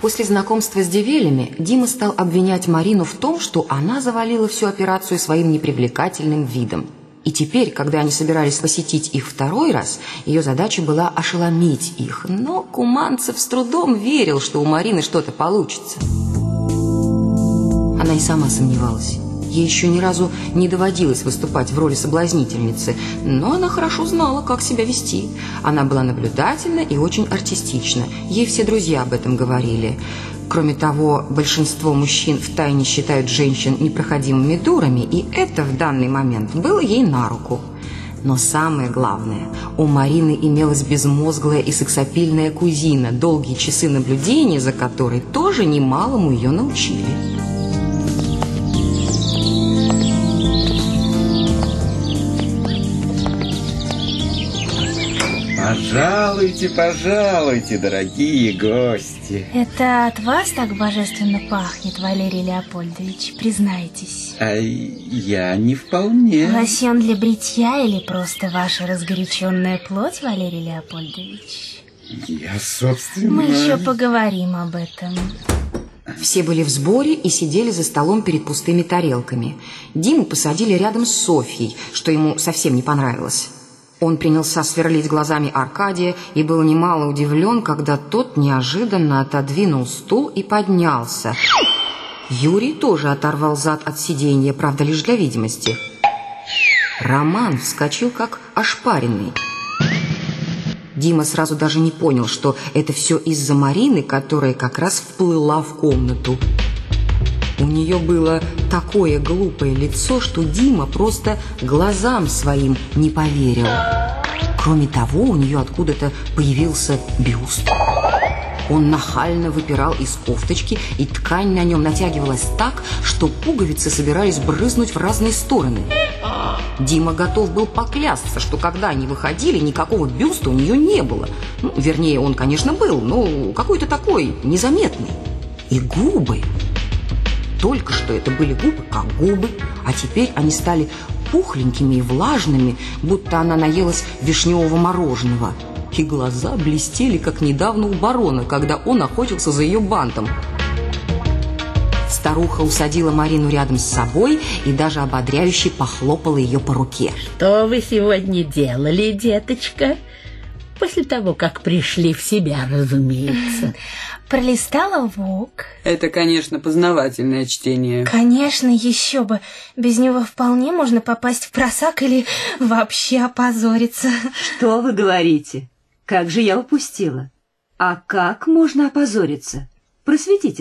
После знакомства с Девелями Дима стал обвинять Марину в том, что она завалила всю операцию своим непривлекательным видом. И теперь, когда они собирались посетить их второй раз, ее задача была ошеломить их. Но Куманцев с трудом верил, что у Марины что-то получится. Она и сама сомневалась. Ей еще ни разу не доводилось выступать в роли соблазнительницы, но она хорошо знала, как себя вести. Она была наблюдательна и очень артистична. Ей все друзья об этом говорили. Кроме того, большинство мужчин втайне считают женщин непроходимыми дурами, и это в данный момент было ей на руку. Но самое главное, у Марины имелась безмозглая и сексапильная кузина, долгие часы наблюдения за которой тоже немалому ее научили. Пожалуйте, пожалуйте, дорогие гости. Это от вас так божественно пахнет, Валерий Леопольдович, признайтесь. А я не вполне. Лосьон для бритья или просто ваша разгоряченная плоть, Валерий Леопольдович? Я, собственно... Мы еще поговорим об этом. Все были в сборе и сидели за столом перед пустыми тарелками. Диму посадили рядом с Софьей, что ему совсем не понравилось. Он принялся сверлить глазами Аркадия и был немало удивлен, когда тот неожиданно отодвинул стул и поднялся. Юрий тоже оторвал зад от сиденья, правда, лишь для видимости. Роман вскочил как ошпаренный. Дима сразу даже не понял, что это все из-за Марины, которая как раз вплыла в комнату. У нее было такое глупое лицо, что Дима просто глазам своим не поверил. Кроме того, у нее откуда-то появился бюст. Он нахально выпирал из кофточки, и ткань на нем натягивалась так, что пуговицы собирались брызнуть в разные стороны. Дима готов был поклясться, что когда они выходили, никакого бюста у нее не было. Ну, вернее, он, конечно, был, но какой-то такой незаметный. И губы только что это были губы, как губы, а теперь они стали пухленькими и влажными, будто она наелась вишневого мороженого. И глаза блестели, как недавно у барона, когда он охотился за ее бантом. Старуха усадила Марину рядом с собой и даже ободряюще похлопала ее по руке. «Что вы сегодня делали, деточка?» После того, как пришли в себя, разумеется. Пролистала ВОК. Это, конечно, познавательное чтение. Конечно, еще бы. Без него вполне можно попасть в просак или вообще опозориться. Что вы говорите? Как же я упустила? А как можно опозориться? Просветите